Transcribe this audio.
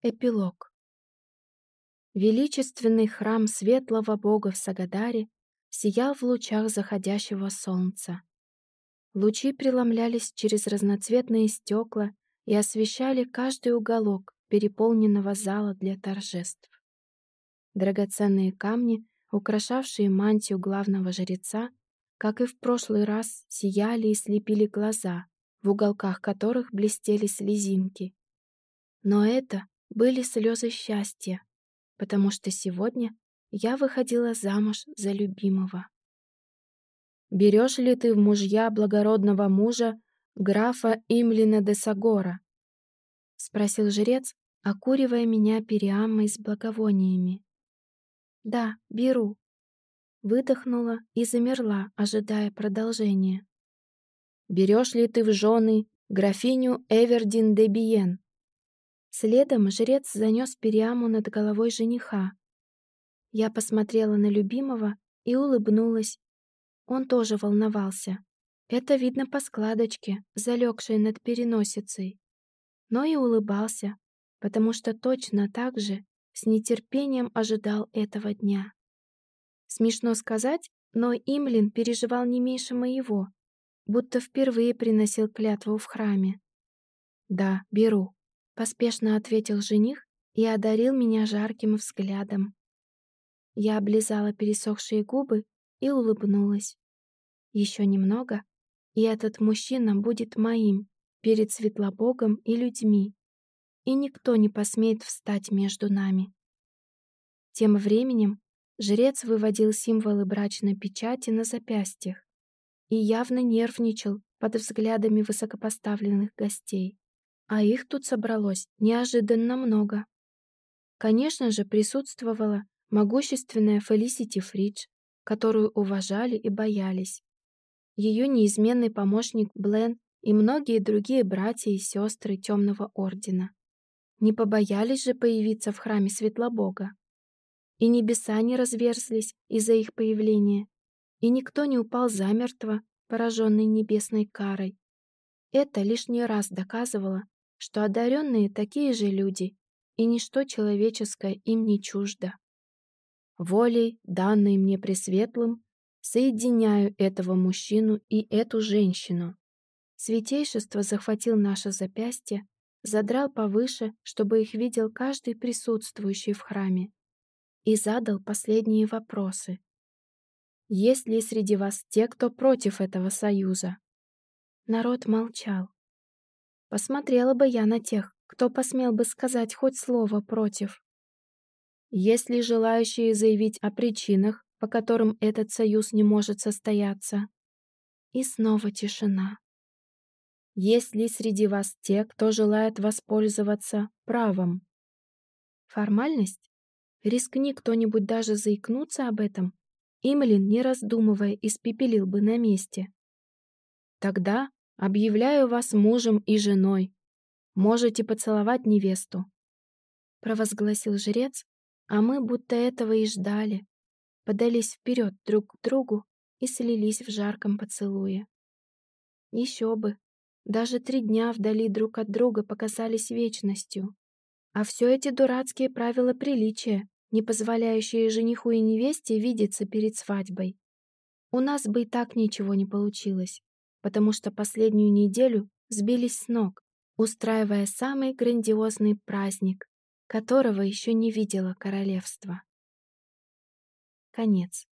Эпилог. Величественный храм светлого бога в Сагадаре сиял в лучах заходящего солнца. Лучи преломлялись через разноцветные стекла и освещали каждый уголок переполненного зала для торжеств. Драгоценные камни, украшавшие мантию главного жреца, как и в прошлый раз, сияли и слепили глаза, в уголках которых блестели слезинки. Но это были слезы счастья, потому что сегодня я выходила замуж за любимого. «Берешь ли ты в мужья благородного мужа графа Имлина де Сагора?» — спросил жрец, окуривая меня периамой с благовониями. «Да, беру», — выдохнула и замерла, ожидая продолжения. «Берешь ли ты в жены графиню Эвердин де Биен?» Следом жрец занес Периаму над головой жениха. Я посмотрела на любимого и улыбнулась. Он тоже волновался. Это видно по складочке, залегшей над переносицей. Но и улыбался, потому что точно так же с нетерпением ожидал этого дня. Смешно сказать, но Имлин переживал не меньше моего, будто впервые приносил клятву в храме. «Да, беру», Поспешно ответил жених и одарил меня жарким взглядом. Я облизала пересохшие губы и улыбнулась. Еще немного, и этот мужчина будет моим перед Светлобогом и людьми, и никто не посмеет встать между нами. Тем временем жрец выводил символы брачной печати на запястьях и явно нервничал под взглядами высокопоставленных гостей а их тут собралось неожиданно много. Конечно же, присутствовала могущественная Фелисити Фридж, которую уважали и боялись. Ее неизменный помощник Блен и многие другие братья и сестры Темного Ордена. Не побоялись же появиться в храме Светлобога. И небеса не разверзлись из-за их появления, и никто не упал замертво, пораженный небесной карой. Это лишний раз доказывало, что одаренные такие же люди, и ничто человеческое им не чуждо. Волей, данной мне Пресветлым, соединяю этого мужчину и эту женщину. Святейшество захватил наше запястье, задрал повыше, чтобы их видел каждый присутствующий в храме, и задал последние вопросы. Есть ли среди вас те, кто против этого союза? Народ молчал. Посмотрела бы я на тех, кто посмел бы сказать хоть слово против. Есть ли желающие заявить о причинах, по которым этот союз не может состояться? И снова тишина. Есть ли среди вас те, кто желает воспользоваться правом? Формальность? Рискни кто-нибудь даже заикнуться об этом, Имлин, не раздумывая, испепелил бы на месте. Тогда Объявляю вас мужем и женой. Можете поцеловать невесту. Провозгласил жрец, а мы будто этого и ждали. Подались вперед друг к другу и слились в жарком поцелуе. Еще бы. Даже три дня вдали друг от друга показались вечностью. А все эти дурацкие правила приличия, не позволяющие жениху и невесте видеться перед свадьбой. У нас бы и так ничего не получилось потому что последнюю неделю сбились с ног, устраивая самый грандиозный праздник, которого еще не видела королевство. Конец.